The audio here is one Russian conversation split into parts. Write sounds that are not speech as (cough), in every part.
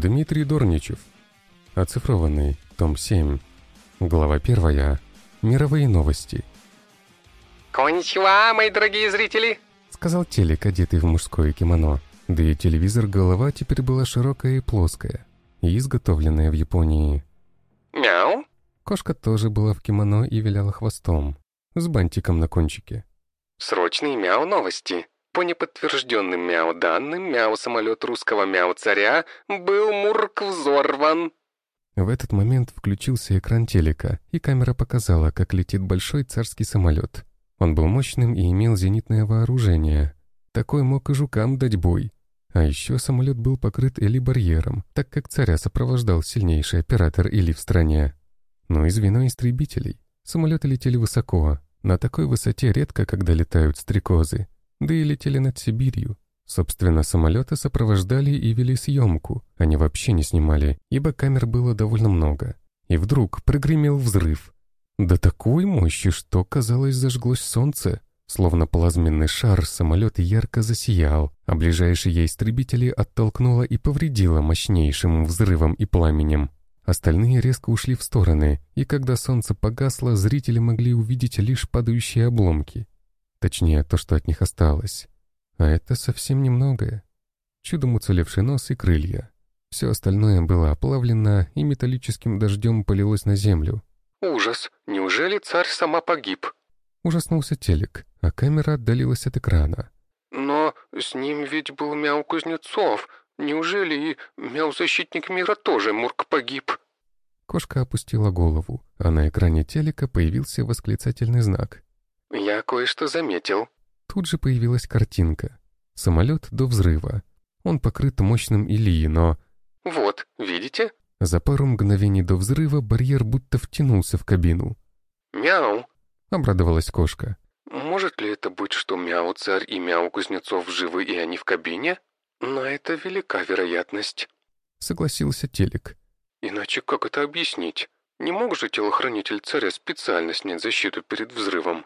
Дмитрий Дорничев. Оцифрованный. Том 7. Глава 1. Мировые новости. «Конничева, мои дорогие зрители!» Сказал телек, одетый в мужское кимоно. Да и телевизор голова теперь была широкая и плоская. И изготовленная в Японии. «Мяу!» Кошка тоже была в кимоно и виляла хвостом. С бантиком на кончике. Срочные мяу новости. По неподтвержденным мяу данным, мяу самолет русского мяу царя был мурк взорван. В этот момент включился экран телека, и камера показала, как летит большой царский самолет. Он был мощным и имел зенитное вооружение. Такой мог и жукам дать бой. А еще самолет был покрыт Эли-барьером, так как царя сопровождал сильнейший оператор Или в стране. Но из вино истребителей. Самолеты летели высоко. На такой высоте редко, когда летают стрекозы да и летели над Сибирью. Собственно, самолеты сопровождали и вели съемку, они вообще не снимали, ибо камер было довольно много. И вдруг прогремел взрыв. До такой мощи, что, казалось, зажглось солнце. Словно плазменный шар, самолет ярко засиял, а ближайшие истребители оттолкнуло и повредило мощнейшим взрывом и пламенем. Остальные резко ушли в стороны, и когда солнце погасло, зрители могли увидеть лишь падающие обломки. Точнее, то, что от них осталось. А это совсем немногое. Чудом уцелевший нос и крылья. Все остальное было оплавлено и металлическим дождем полилось на землю. «Ужас! Неужели царь сама погиб?» Ужаснулся телек, а камера отдалилась от экрана. «Но с ним ведь был Мяу Кузнецов. Неужели и Мяу-защитник мира тоже Мурк погиб?» Кошка опустила голову, а на экране телека появился восклицательный знак. «Я кое-что заметил». Тут же появилась картинка. Самолет до взрыва. Он покрыт мощным илии, но... «Вот, видите?» За пару мгновений до взрыва барьер будто втянулся в кабину. «Мяу!» — обрадовалась кошка. «Может ли это быть, что Мяу-царь и Мяу-кузнецов живы и они в кабине? Но это велика вероятность». Согласился Телек. «Иначе как это объяснить? Не мог же телохранитель царя специально снять защиту перед взрывом?»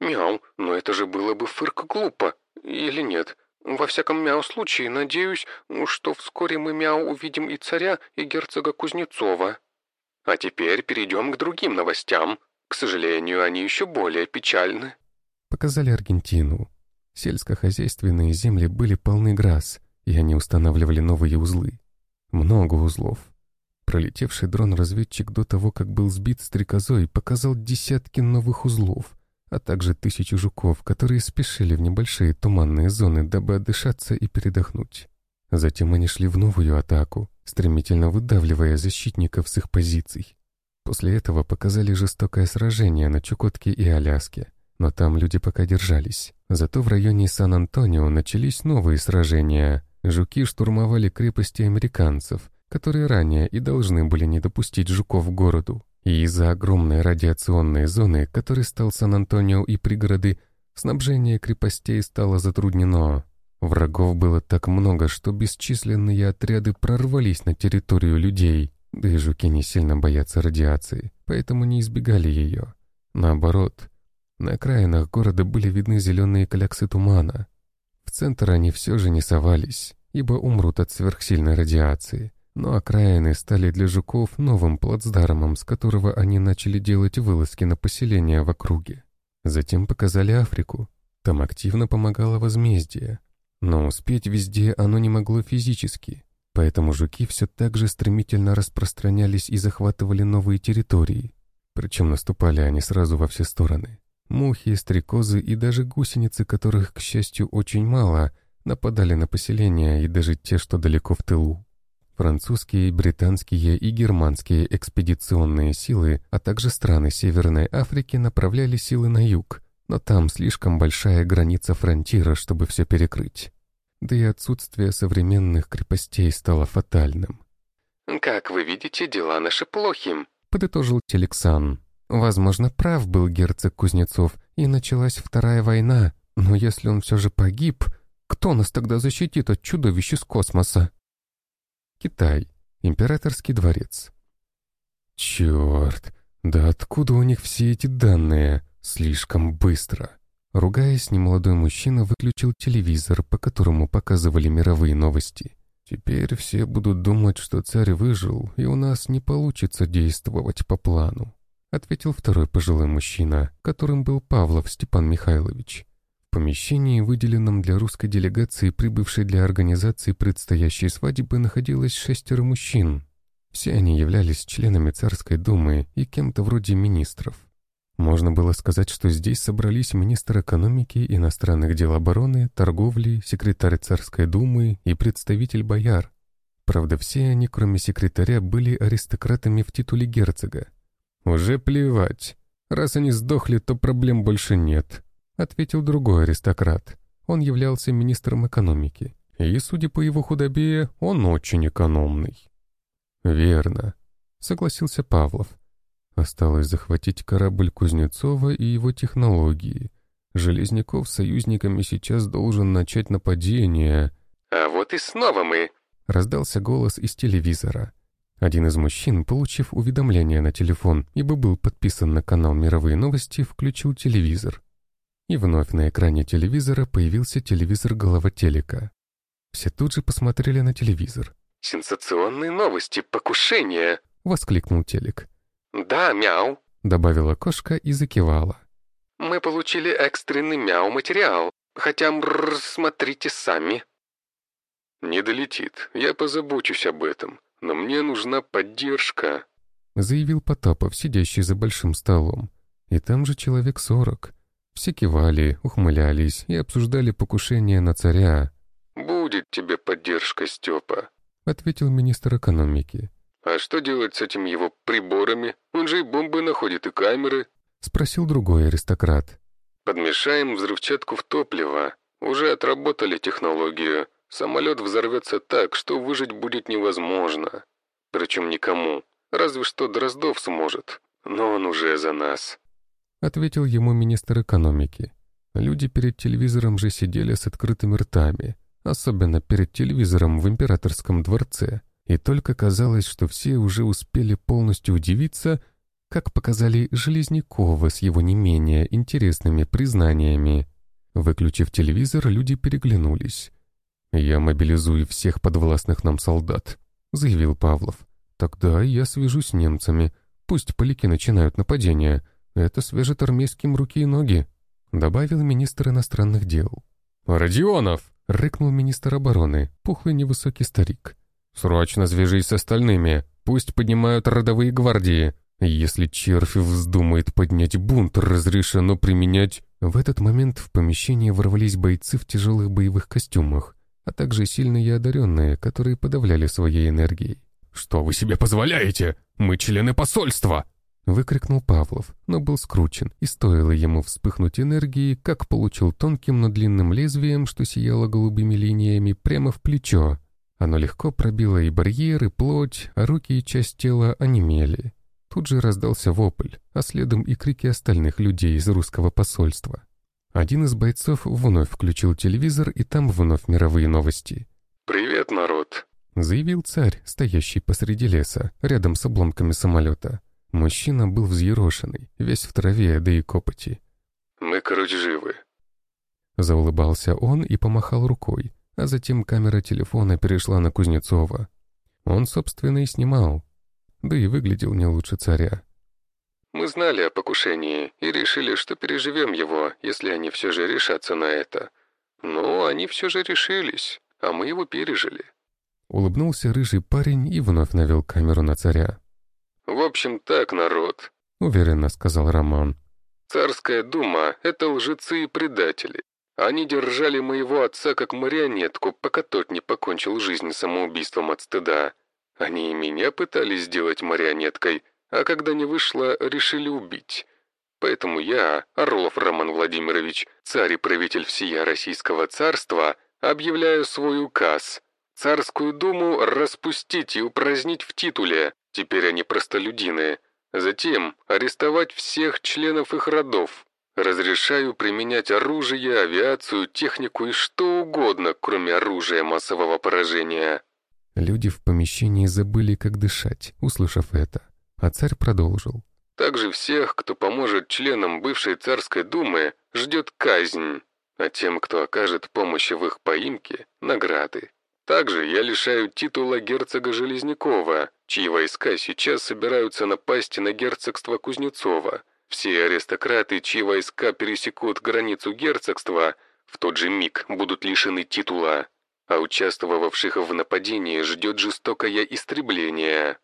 «Мяу, но это же было бы фырк глупо, или нет? Во всяком мяу случае, надеюсь, что вскоре мы мяу увидим и царя, и герцога Кузнецова. А теперь перейдем к другим новостям. К сожалению, они еще более печальны». Показали Аргентину. Сельскохозяйственные земли были полны грас, и они устанавливали новые узлы. Много узлов. Пролетевший дрон-разведчик до того, как был сбит стрекозой, показал десятки новых узлов, а также тысячу жуков, которые спешили в небольшие туманные зоны, дабы отдышаться и передохнуть. Затем они шли в новую атаку, стремительно выдавливая защитников с их позиций. После этого показали жестокое сражение на Чукотке и Аляске, но там люди пока держались. Зато в районе Сан-Антонио начались новые сражения. Жуки штурмовали крепости американцев, которые ранее и должны были не допустить жуков к городу. И из-за огромной радиационной зоны, которой стал Сан-Антонио и пригороды, снабжение крепостей стало затруднено. Врагов было так много, что бесчисленные отряды прорвались на территорию людей, да и жуки не сильно боятся радиации, поэтому не избегали ее. Наоборот, на окраинах города были видны зеленые кляксы тумана. В центр они все же не совались, ибо умрут от сверхсильной радиации. Но окраины стали для жуков новым плацдармом, с которого они начали делать вылазки на поселения в округе. Затем показали Африку. Там активно помогало возмездие. Но успеть везде оно не могло физически, поэтому жуки все так же стремительно распространялись и захватывали новые территории. Причем наступали они сразу во все стороны. Мухи, стрекозы и даже гусеницы, которых, к счастью, очень мало, нападали на поселения и даже те, что далеко в тылу. Французские, британские и германские экспедиционные силы, а также страны Северной Африки направляли силы на юг, но там слишком большая граница фронтира, чтобы все перекрыть. Да и отсутствие современных крепостей стало фатальным. «Как вы видите, дела наши плохи», — подытожил Телексан. Возможно, прав был герцог Кузнецов, и началась Вторая война, но если он все же погиб, кто нас тогда защитит от чудовищ из космоса? Китай. Императорский дворец. Черт, да откуда у них все эти данные? Слишком быстро. Ругаясь, немолодой мужчина выключил телевизор, по которому показывали мировые новости. Теперь все будут думать, что царь выжил, и у нас не получится действовать по плану, ответил второй пожилой мужчина, которым был Павлов Степан Михайлович. Помещении, выделенном для русской делегации, прибывшей для организации предстоящей свадьбы, находилось шестеро мужчин. Все они являлись членами царской думы и кем-то вроде министров. Можно было сказать, что здесь собрались министр экономики, иностранных дел обороны, торговли, секретарь царской думы и представитель бояр. Правда, все они, кроме секретаря, были аристократами в титуле герцога. «Уже плевать. Раз они сдохли, то проблем больше нет», — ответил другой аристократ. Он являлся министром экономики. И, судя по его худобе, он очень экономный. «Верно», — согласился Павлов. Осталось захватить корабль Кузнецова и его технологии. Железняков с союзниками сейчас должен начать нападение. «А вот и снова мы!» — раздался голос из телевизора. Один из мужчин, получив уведомление на телефон, ибо был подписан на канал «Мировые новости», включил телевизор. И вновь на экране телевизора появился телевизор голова телека. Все тут же посмотрели на телевизор. «Сенсационные новости, покушение!» — воскликнул телек. «Да, мяу», — добавила кошка и закивала. «Мы получили экстренный мяу-материал, хотя, мррр, смотрите сами». «Не долетит, я позабочусь об этом, но мне нужна поддержка», — заявил Потапов, сидящий за большим столом. И там же человек сорок. Все кивали, ухмылялись и обсуждали покушение на царя. «Будет тебе поддержка, Степа», — ответил министр экономики. «А что делать с этими его приборами? Он же и бомбы находит, и камеры». — спросил другой аристократ. «Подмешаем взрывчатку в топливо. Уже отработали технологию. Самолет взорвется так, что выжить будет невозможно. Причем никому. Разве что Дроздов сможет. Но он уже за нас». Ответил ему министр экономики. Люди перед телевизором же сидели с открытыми ртами. Особенно перед телевизором в императорском дворце и только казалось, что все уже успели полностью удивиться, как показали Железнякова с его не менее интересными признаниями. Выключив телевизор, люди переглянулись. «Я мобилизую всех подвластных нам солдат», — заявил Павлов. «Тогда я свяжусь с немцами. Пусть поляки начинают нападение. Это свяжет армейским руки и ноги», — добавил министр иностранных дел. «Родионов!» — рыкнул министр обороны, пухлый невысокий старик. «Срочно свяжись с остальными, пусть поднимают родовые гвардии. Если червь вздумает поднять бунт, разрешено применять...» В этот момент в помещение ворвались бойцы в тяжелых боевых костюмах, а также сильные и одаренные, которые подавляли своей энергией. «Что вы себе позволяете? Мы члены посольства!» Выкрикнул Павлов, но был скручен, и стоило ему вспыхнуть энергией, как получил тонким, но длинным лезвием, что сияло голубыми линиями, прямо в плечо. Оно легко пробило и барьеры, плоть, а руки и часть тела онемели. Тут же раздался вопль, а следом и крики остальных людей из русского посольства. Один из бойцов вновь включил телевизор, и там вновь мировые новости. «Привет, народ!» — заявил царь, стоящий посреди леса, рядом с обломками самолета. Мужчина был взъерошенный, весь в траве, да и копоти. «Мы, короче, живы». Заулыбался он и помахал рукой, а затем камера телефона перешла на Кузнецова. Он, собственно, и снимал. Да и выглядел не лучше царя. «Мы знали о покушении и решили, что переживем его, если они все же решатся на это. Но они все же решились, а мы его пережили». Улыбнулся рыжий парень и вновь навел камеру на царя. «В общем так, народ», — уверенно сказал Роман. «Царская дума — это лжецы и предатели. Они держали моего отца как марионетку, пока тот не покончил жизнь самоубийством от стыда. Они и меня пытались сделать марионеткой, а когда не вышло, решили убить. Поэтому я, Орлов Роман Владимирович, царь и правитель всея Российского царства, объявляю свой указ. Царскую думу распустить и упразднить в титуле, теперь они простолюдины. Затем арестовать всех членов их родов, Разрешаю применять оружие, авиацию, технику и что угодно, кроме оружия массового поражения». Люди в помещении забыли, как дышать, услышав это. А царь продолжил. «Также всех, кто поможет членам бывшей царской думы, ждет казнь, а тем, кто окажет помощь в их поимке, награды. Также я лишаю титула герцога Железнякова, чьи войска сейчас собираются напасть на герцогство Кузнецова. Все аристократы, чьи войска пересекут границу герцогства, в тот же миг будут лишены титула, а участвовавших в нападении ждет жестокое истребление.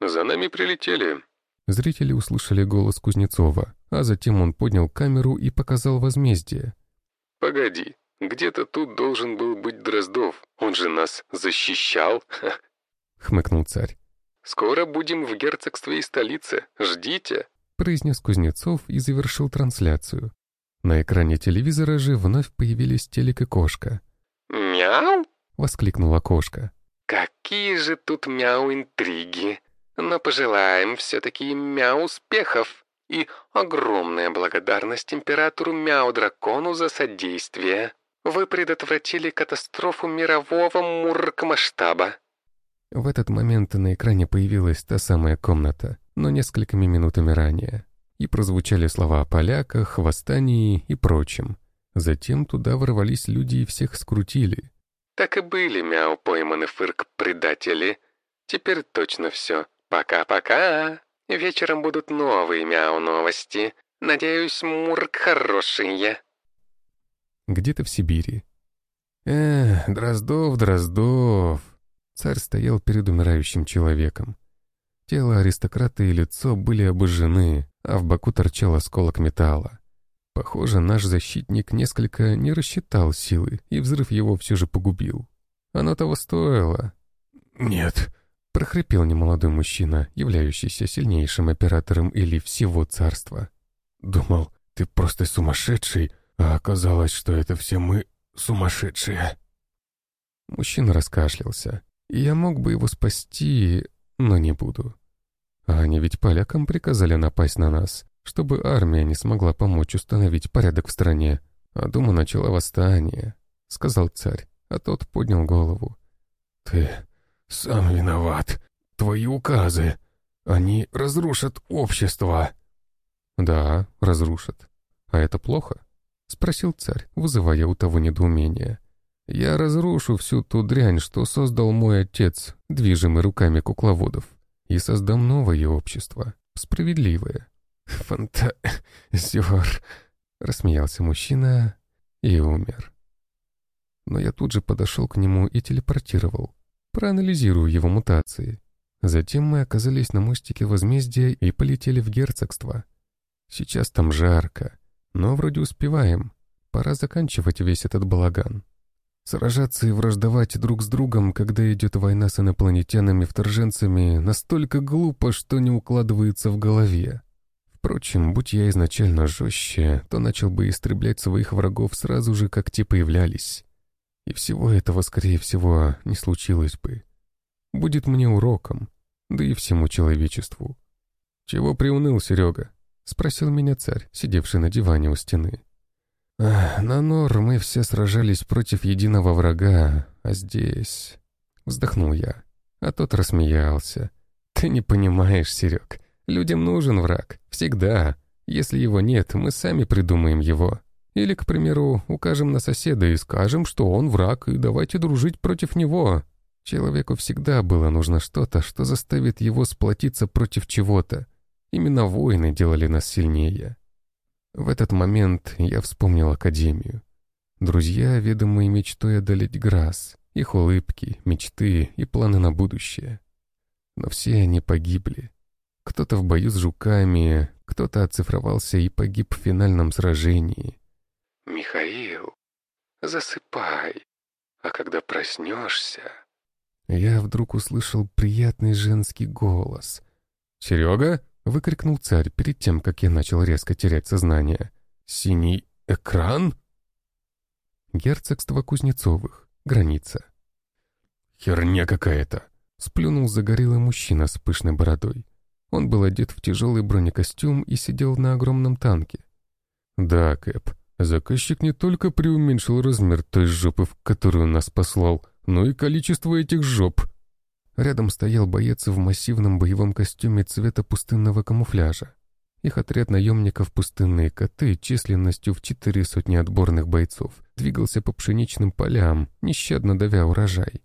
За нами прилетели. Зрители услышали голос Кузнецова, а затем он поднял камеру и показал возмездие. «Погоди, где-то тут должен был быть Дроздов. Он же нас защищал. Хмыкнул царь. Скоро будем в герцогстве и столице. Ждите. Произнес Кузнецов и завершил трансляцию. На экране телевизора же вновь появились телек и кошка. «Мяу!» — воскликнула кошка. «Какие же тут мяу-интриги! Но пожелаем все-таки мяу успехов!» и огромная благодарность императору Мяу-дракону за содействие. Вы предотвратили катастрофу мирового мурк-масштаба». В этот момент на экране появилась та самая комната, но несколькими минутами ранее. И прозвучали слова о поляках, восстании и прочем. Затем туда ворвались люди и всех скрутили. «Так и были, мяу, пойманы фырк-предатели. Теперь точно все. Пока-пока. Вечером будут новые мяу-новости. Надеюсь, мурк хорошие» где-то в Сибири. Эх, Дроздов, Дроздов. Царь стоял перед умирающим человеком. Тело аристократа и лицо были обожжены, а в боку торчал осколок металла. Похоже, наш защитник несколько не рассчитал силы, и взрыв его все же погубил. Оно того стоило. «Нет», — прохрипел немолодой мужчина, являющийся сильнейшим оператором или всего царства. «Думал, ты просто сумасшедший, а оказалось, что это все мы сумасшедшие. Мужчина раскашлялся. Я мог бы его спасти, но не буду. А они ведь полякам приказали напасть на нас, чтобы армия не смогла помочь установить порядок в стране. А дома начала восстание, — сказал царь, а тот поднял голову. «Ты сам виноват. Твои указы. Они разрушат общество». «Да, разрушат. А это плохо?» — спросил царь, вызывая у того недоумение. «Я разрушу всю ту дрянь, что создал мой отец, движимый руками кукловодов, и создам новое общество, справедливое». (laughs) «Фантазер!» — рассмеялся мужчина и умер. Но я тут же подошел к нему и телепортировал, проанализирую его мутации. Затем мы оказались на мостике возмездия и полетели в герцогство. Сейчас там жарко, но вроде успеваем. Пора заканчивать весь этот балаган. Сражаться и враждовать друг с другом, когда идет война с инопланетянами-вторженцами, настолько глупо, что не укладывается в голове. Впрочем, будь я изначально жестче, то начал бы истреблять своих врагов сразу же, как те появлялись. И всего этого, скорее всего, не случилось бы. Будет мне уроком, да и всему человечеству. «Чего приуныл, Серега?» — спросил меня царь, сидевший на диване у стены. «На Нор мы все сражались против единого врага, а здесь...» Вздохнул я, а тот рассмеялся. «Ты не понимаешь, Серег, людям нужен враг, всегда. Если его нет, мы сами придумаем его. Или, к примеру, укажем на соседа и скажем, что он враг, и давайте дружить против него. Человеку всегда было нужно что-то, что заставит его сплотиться против чего-то. Именно войны делали нас сильнее. В этот момент я вспомнил Академию. Друзья, ведомые мечтой одолеть Грасс, их улыбки, мечты и планы на будущее. Но все они погибли. Кто-то в бою с жуками, кто-то оцифровался и погиб в финальном сражении. «Михаил, засыпай, а когда проснешься...» Я вдруг услышал приятный женский голос. «Серега?» Выкрикнул царь перед тем, как я начал резко терять сознание. «Синий экран?» Герцогство Кузнецовых. Граница. «Херня какая-то!» Сплюнул загорелый мужчина с пышной бородой. Он был одет в тяжелый бронекостюм и сидел на огромном танке. «Да, Кэп, заказчик не только преуменьшил размер той жопы, в которую нас послал, но и количество этих жоп», Рядом стоял боец в массивном боевом костюме цвета пустынного камуфляжа. Их отряд наемников «Пустынные коты» численностью в четыре сотни отборных бойцов двигался по пшеничным полям, нещадно давя урожай.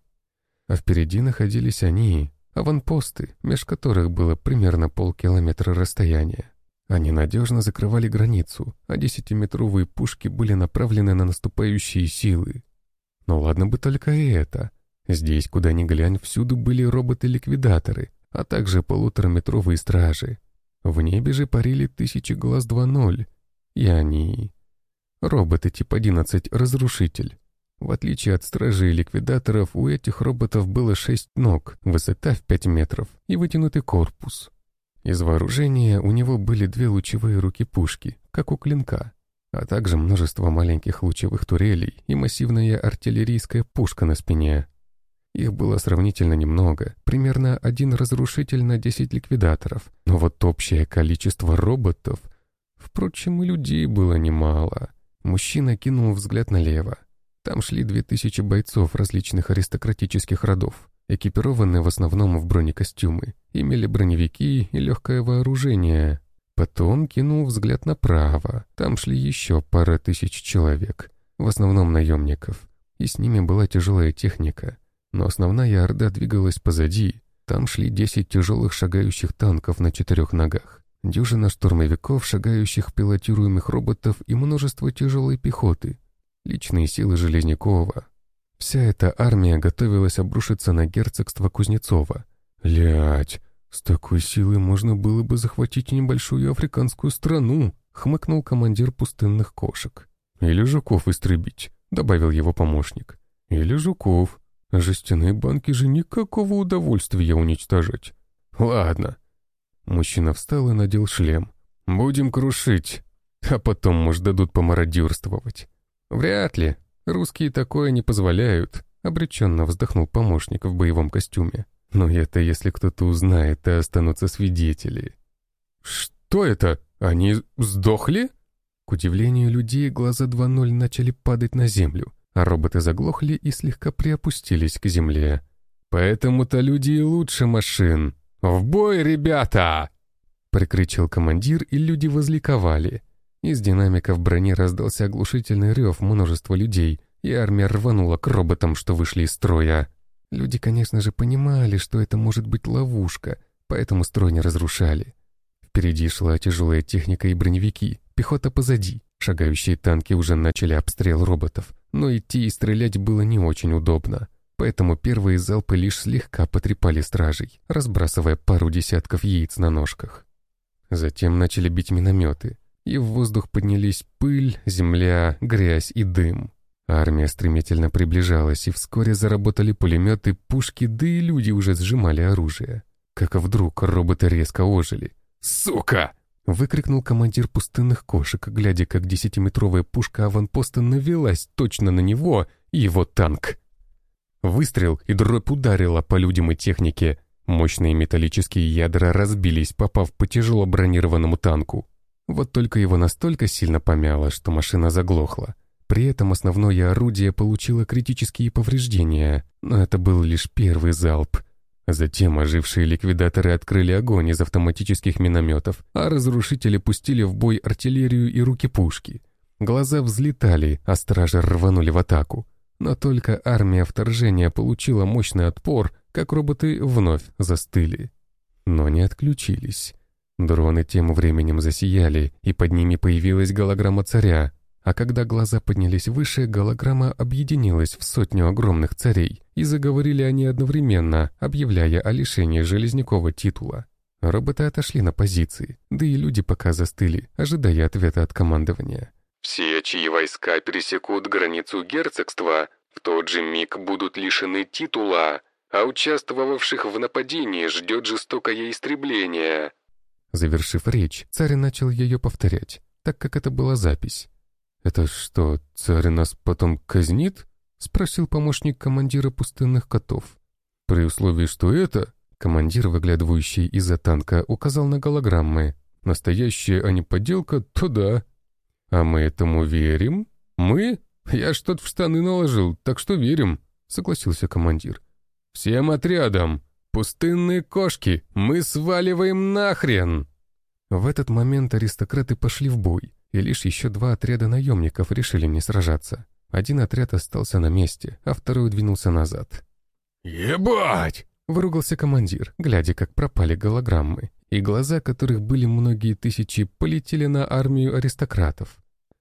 А впереди находились они, аванпосты, меж которых было примерно полкилометра расстояния. Они надежно закрывали границу, а десятиметровые пушки были направлены на наступающие силы. Но ладно бы только и это. Здесь, куда ни глянь, всюду были роботы-ликвидаторы, а также полутораметровые стражи. В небе же парили тысячи глаз 2.0, и они... Роботы тип 11 «Разрушитель». В отличие от стражей и ликвидаторов, у этих роботов было шесть ног, высота в 5 метров и вытянутый корпус. Из вооружения у него были две лучевые руки-пушки, как у клинка, а также множество маленьких лучевых турелей и массивная артиллерийская пушка на спине. Их было сравнительно немного, примерно один разрушитель на 10 ликвидаторов, но вот общее количество роботов... Впрочем, и людей было немало. Мужчина кинул взгляд налево. Там шли две тысячи бойцов различных аристократических родов, экипированные в основном в бронекостюмы, имели броневики и легкое вооружение. Потом кинул взгляд направо. Там шли еще пара тысяч человек, в основном наемников, и с ними была тяжелая техника. Но основная орда двигалась позади. Там шли десять тяжелых шагающих танков на четырех ногах, дюжина штурмовиков, шагающих пилотируемых роботов и множество тяжелой пехоты, личные силы Железнякова. Вся эта армия готовилась обрушиться на герцогство Кузнецова. «Лядь, с такой силой можно было бы захватить небольшую африканскую страну», хмыкнул командир пустынных кошек. «Или жуков истребить», — добавил его помощник. «Или жуков. Жестяные банки же никакого удовольствия уничтожать. Ладно». Мужчина встал и надел шлем. «Будем крушить, а потом, может, дадут помародерствовать». «Вряд ли. Русские такое не позволяют», — обреченно вздохнул помощник в боевом костюме. «Но это если кто-то узнает, и останутся свидетели». «Что это? Они сдохли?» К удивлению людей, глаза 2.0 начали падать на землю, а роботы заглохли и слегка приопустились к земле. «Поэтому-то люди и лучше машин. В бой, ребята!» Прикричал командир, и люди возликовали. Из динамиков брони раздался оглушительный рев множества людей, и армия рванула к роботам, что вышли из строя. Люди, конечно же, понимали, что это может быть ловушка, поэтому строй не разрушали. Впереди шла тяжелая техника и броневики, пехота позади. Шагающие танки уже начали обстрел роботов, но идти и стрелять было не очень удобно. Поэтому первые залпы лишь слегка потрепали стражей, разбрасывая пару десятков яиц на ножках. Затем начали бить минометы, и в воздух поднялись пыль, земля, грязь и дым. Армия стремительно приближалась, и вскоре заработали пулеметы, пушки, да и люди уже сжимали оружие. Как вдруг роботы резко ожили. «Сука!» — выкрикнул командир пустынных кошек, глядя, как десятиметровая пушка аванпоста навелась точно на него и его танк. Выстрел, и дробь ударила по людям и технике. Мощные металлические ядра разбились, попав по тяжело бронированному танку. Вот только его настолько сильно помяло, что машина заглохла. При этом основное орудие получило критические повреждения, но это был лишь первый залп. Затем ожившие ликвидаторы открыли огонь из автоматических минометов, а разрушители пустили в бой артиллерию и руки-пушки. Глаза взлетали, а стражи рванули в атаку. Но только армия вторжения получила мощный отпор, как роботы вновь застыли. Но не отключились. Дроны тем временем засияли, и под ними появилась голограмма царя. А когда глаза поднялись выше, голограмма объединилась в сотню огромных царей, и заговорили они одновременно, объявляя о лишении Железнякова титула. Роботы отошли на позиции, да и люди пока застыли, ожидая ответа от командования. «Все, чьи войска пересекут границу герцогства, в тот же миг будут лишены титула, а участвовавших в нападении ждет жестокое истребление. Завершив речь, царь начал ее повторять, так как это была запись. «Это что, царь нас потом казнит?» — спросил помощник командира пустынных котов. «При условии, что это...» Командир, выглядывающий из-за танка, указал на голограммы. «Настоящая, а не подделка, то да». «А мы этому верим?» «Мы? Я что-то в штаны наложил, так что верим», — согласился командир. «Всем отрядам! Пустынные кошки! Мы сваливаем нахрен!» В этот момент аристократы пошли в бой, и лишь еще два отряда наемников решили не сражаться. Один отряд остался на месте, а второй двинулся назад. «Ебать!» — выругался командир, глядя, как пропали голограммы, и глаза которых были многие тысячи, полетели на армию аристократов.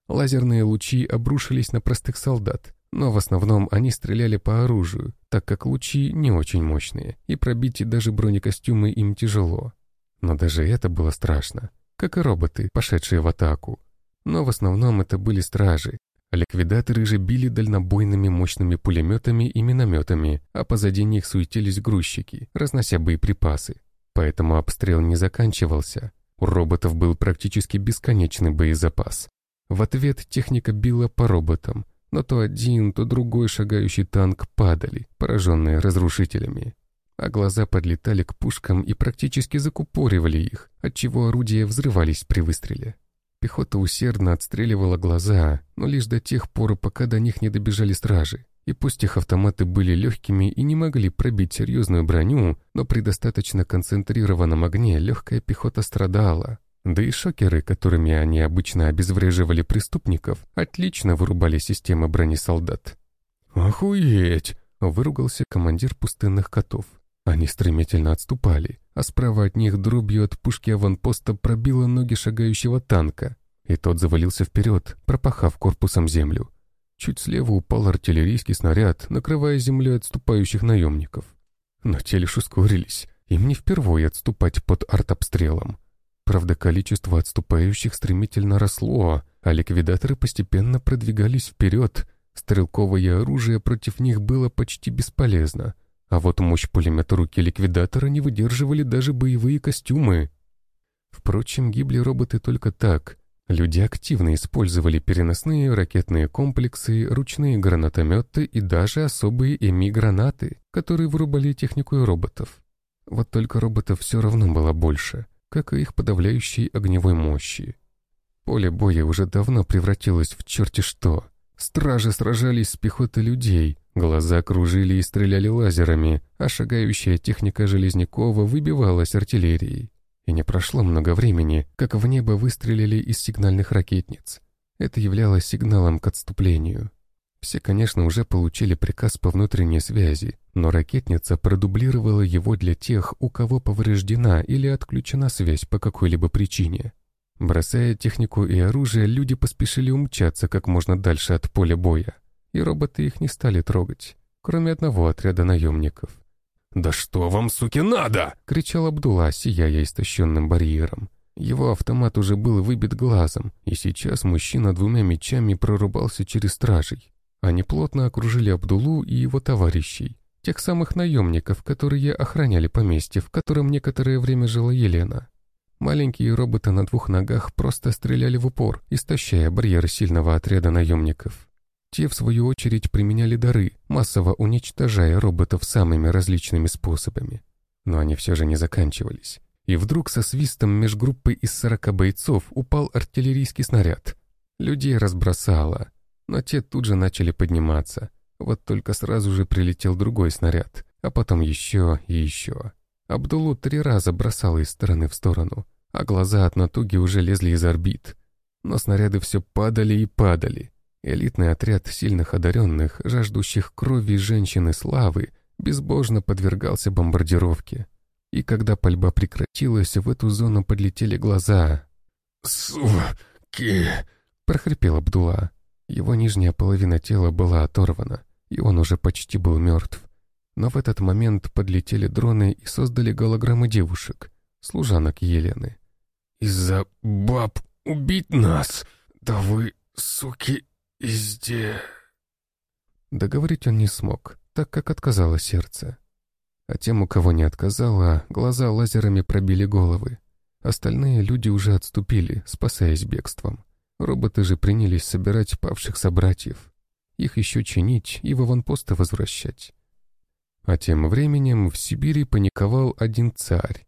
Лазерные лучи обрушились на простых солдат, но в основном они стреляли по оружию, так как лучи не очень мощные, и пробить даже бронекостюмы им тяжело. Но даже это было страшно, как и роботы, пошедшие в атаку. Но в основном это были стражи, ликвидаторы же били дальнобойными мощными пулеметами и минометами, а позади них суетились грузчики, разнося боеприпасы. Поэтому обстрел не заканчивался. У роботов был практически бесконечный боезапас. В ответ техника била по роботам, но то один, то другой шагающий танк падали, пораженные разрушителями. А глаза подлетали к пушкам и практически закупоривали их, отчего орудия взрывались при выстреле. Пехота усердно отстреливала глаза, но лишь до тех пор, пока до них не добежали стражи. И пусть их автоматы были легкими и не могли пробить серьезную броню, но при достаточно концентрированном огне легкая пехота страдала. Да и шокеры, которыми они обычно обезвреживали преступников, отлично вырубали системы брони солдат. «Охуеть!» — выругался командир пустынных котов. Они стремительно отступали, а справа от них дробью от пушки аванпоста пробило ноги шагающего танка, и тот завалился вперед, пропахав корпусом землю. Чуть слева упал артиллерийский снаряд, накрывая землей отступающих наемников. Но те лишь ускорились, им не впервые отступать под артобстрелом. Правда, количество отступающих стремительно росло, а ликвидаторы постепенно продвигались вперед. Стрелковое оружие против них было почти бесполезно, а вот мощь пулемета руки ликвидатора не выдерживали даже боевые костюмы. Впрочем, гибли роботы только так. Люди активно использовали переносные ракетные комплексы, ручные гранатометы и даже особые эми-гранаты, которые вырубали технику роботов. Вот только роботов все равно было больше как и их подавляющей огневой мощи. Поле боя уже давно превратилось в черти что. Стражи сражались с пехотой людей, глаза кружили и стреляли лазерами, а шагающая техника Железнякова выбивалась артиллерией. И не прошло много времени, как в небо выстрелили из сигнальных ракетниц. Это являлось сигналом к отступлению. Все, конечно, уже получили приказ по внутренней связи, но ракетница продублировала его для тех, у кого повреждена или отключена связь по какой-либо причине. Бросая технику и оружие, люди поспешили умчаться как можно дальше от поля боя, и роботы их не стали трогать, кроме одного отряда наемников. «Да что вам, суки, надо?» — кричал Абдулла, сияя истощенным барьером. Его автомат уже был выбит глазом, и сейчас мужчина двумя мечами прорубался через стражей. Они плотно окружили Абдулу и его товарищей, тех самых наемников, которые охраняли поместье, в котором некоторое время жила Елена. Маленькие роботы на двух ногах просто стреляли в упор, истощая барьеры сильного отряда наемников. Те, в свою очередь, применяли дары, массово уничтожая роботов самыми различными способами. Но они все же не заканчивались. И вдруг со свистом меж группой из сорока бойцов упал артиллерийский снаряд. Людей разбросало, но те тут же начали подниматься. Вот только сразу же прилетел другой снаряд, а потом еще и еще. Абдулу три раза бросало из стороны в сторону, а глаза от натуги уже лезли из орбит. Но снаряды все падали и падали. Элитный отряд сильных одаренных, жаждущих крови женщин и славы, безбожно подвергался бомбардировке. И когда пальба прекратилась, в эту зону подлетели глаза. «Суки!» — прохрипел Абдулла. Его нижняя половина тела была оторвана, и он уже почти был мертв. Но в этот момент подлетели дроны и создали голограммы девушек, служанок Елены. «Из-за баб убить нас? Да вы, суки, изде...» Договорить он не смог, так как отказало сердце. А тем, у кого не отказало, глаза лазерами пробили головы. Остальные люди уже отступили, спасаясь бегством. Роботы же принялись собирать павших собратьев. Их еще чинить и в аванпосты возвращать. А тем временем в Сибири паниковал один царь,